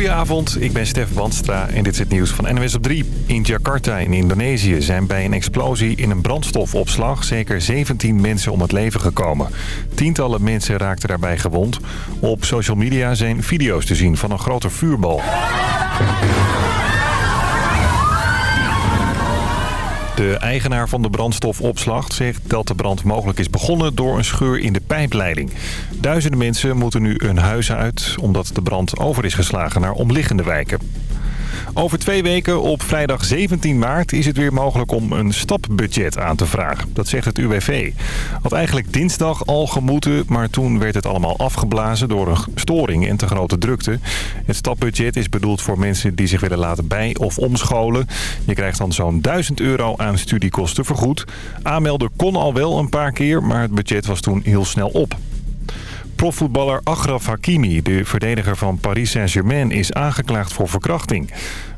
Goedenavond, ik ben Stef Bandstra en dit is het nieuws van NWS op 3. In Jakarta in Indonesië zijn bij een explosie in een brandstofopslag zeker 17 mensen om het leven gekomen. Tientallen mensen raakten daarbij gewond. Op social media zijn video's te zien van een grote vuurbal. De eigenaar van de brandstofopslag zegt dat de brand mogelijk is begonnen door een scheur in de pijpleiding. Duizenden mensen moeten nu hun huis uit omdat de brand over is geslagen naar omliggende wijken. Over twee weken op vrijdag 17 maart is het weer mogelijk om een stapbudget aan te vragen. Dat zegt het UWV. Had eigenlijk dinsdag al gemoeten, maar toen werd het allemaal afgeblazen door een storing en te grote drukte. Het stapbudget is bedoeld voor mensen die zich willen laten bij- of omscholen. Je krijgt dan zo'n 1000 euro aan studiekosten vergoed. Aanmelden kon al wel een paar keer, maar het budget was toen heel snel op. Profvoetballer Achraf Hakimi, de verdediger van Paris Saint-Germain, is aangeklaagd voor verkrachting.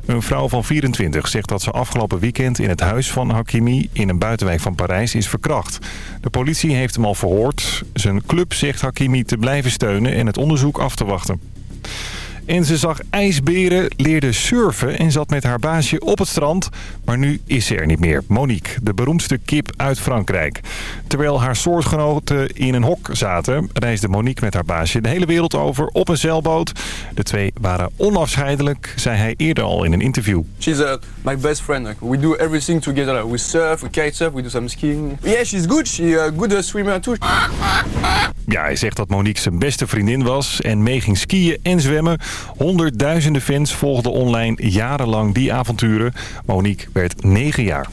Een vrouw van 24 zegt dat ze afgelopen weekend in het huis van Hakimi in een buitenwijk van Parijs is verkracht. De politie heeft hem al verhoord. Zijn club zegt Hakimi te blijven steunen en het onderzoek af te wachten. En ze zag ijsberen, leerde surfen en zat met haar baasje op het strand. Maar nu is ze er niet meer. Monique, de beroemdste kip uit Frankrijk. Terwijl haar soortgenoten in een hok zaten... reisde Monique met haar baasje de hele wereld over op een zeilboot. De twee waren onafscheidelijk, zei hij eerder al in een interview. She's uh, my best friend. We do everything together. We surf, we kitesurf, we do some skiing. Yeah, she's good. She's a good uh, swimmer too. Ja, hij zegt dat Monique zijn beste vriendin was en mee ging skiën en zwemmen. Honderdduizenden fans volgden online jarenlang die avonturen. Monique werd 9 jaar.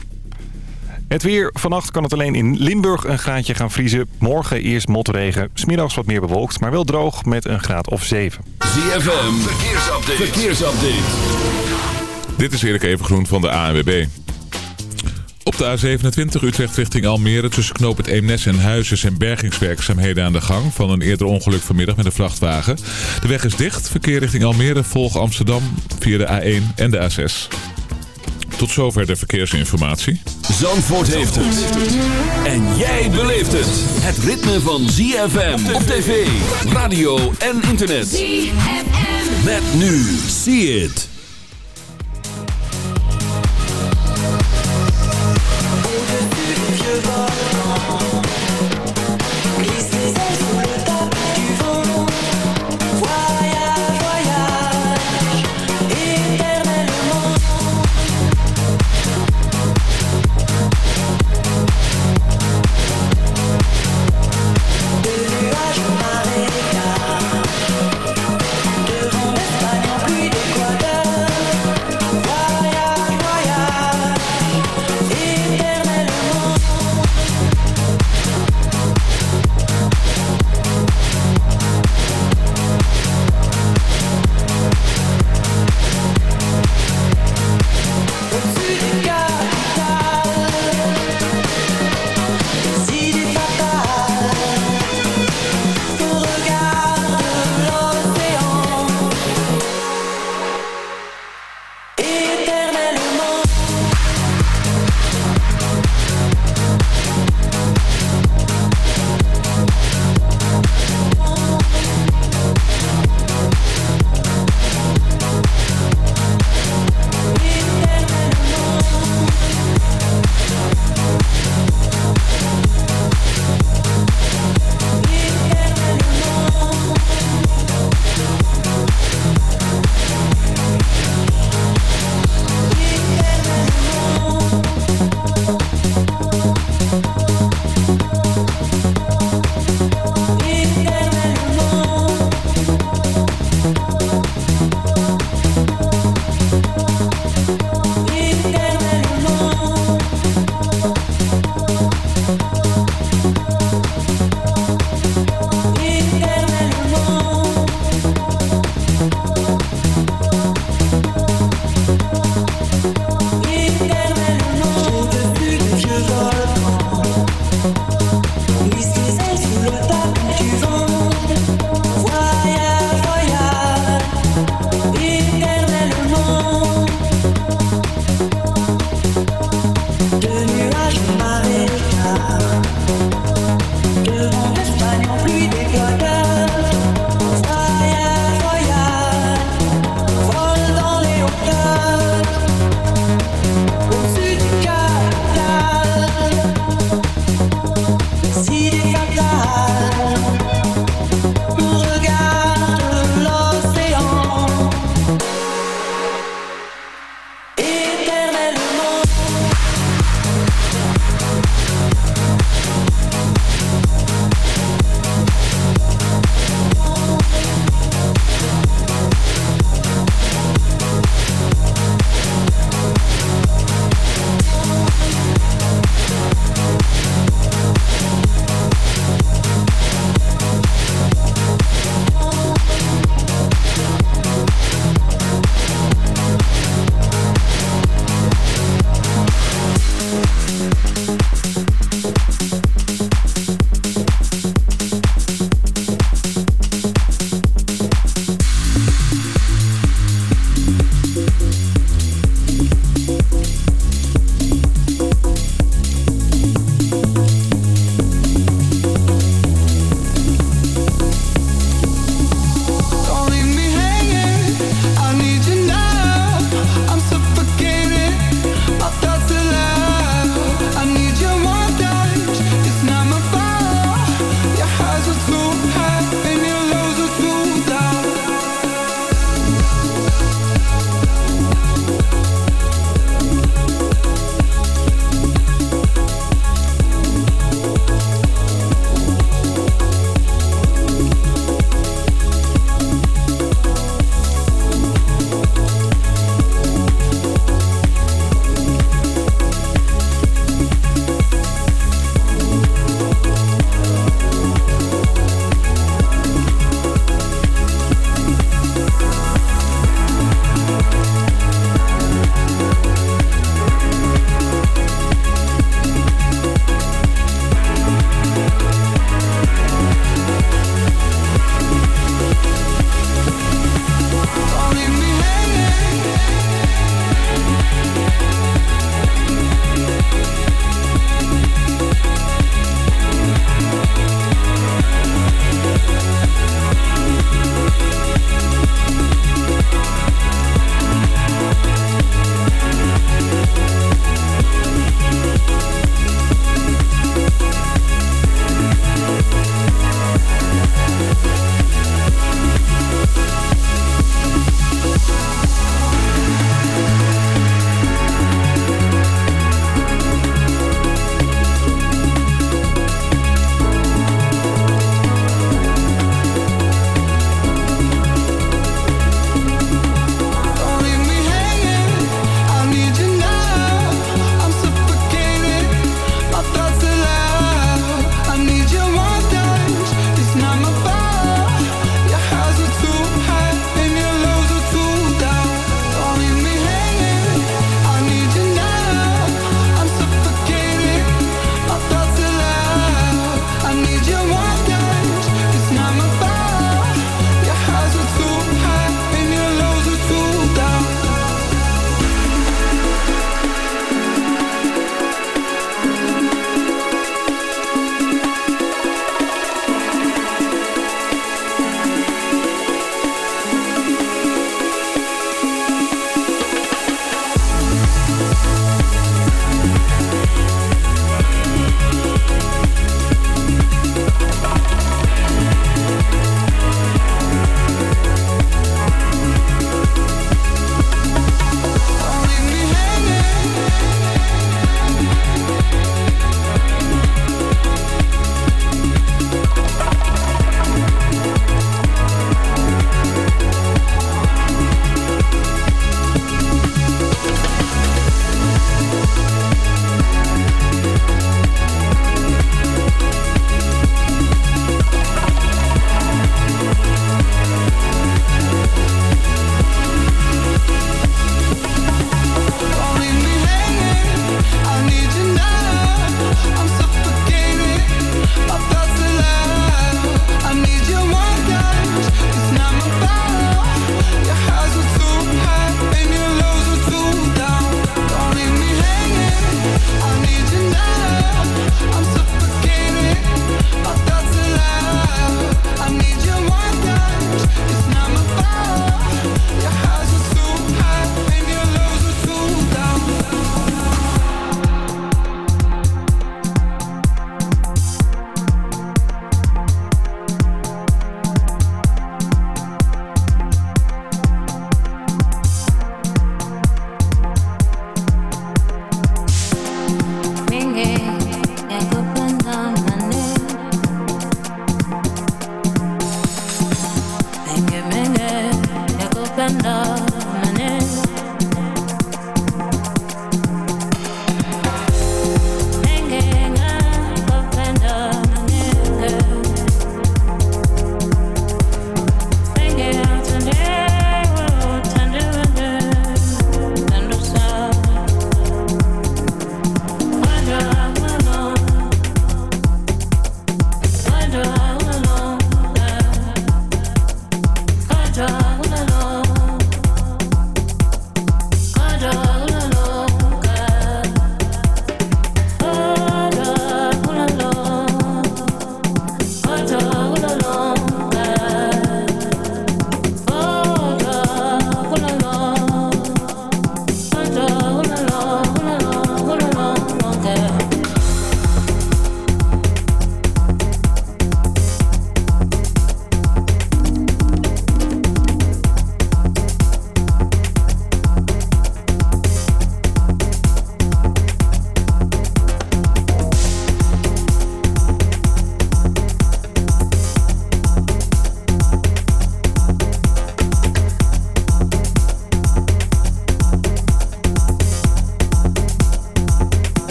Het weer. Vannacht kan het alleen in Limburg een graadje gaan vriezen. Morgen eerst motregen. Smiddags wat meer bewolkt, maar wel droog met een graad of 7. ZFM. Verkeersupdate. Verkeersupdate. Dit is Erik Evengroen van de ANWB. Op de A27 Utrecht richting Almere tussen knoop het Eemnes en Huizen zijn bergingswerkzaamheden aan de gang van een eerder ongeluk vanmiddag met een vrachtwagen. De weg is dicht. Verkeer richting Almere volg Amsterdam via de A1 en de A6. Tot zover de verkeersinformatie. Zandvoort heeft het. En jij beleeft het. Het ritme van ZFM op tv, radio en internet. ZFM. Met nu. See it.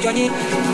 Johnny.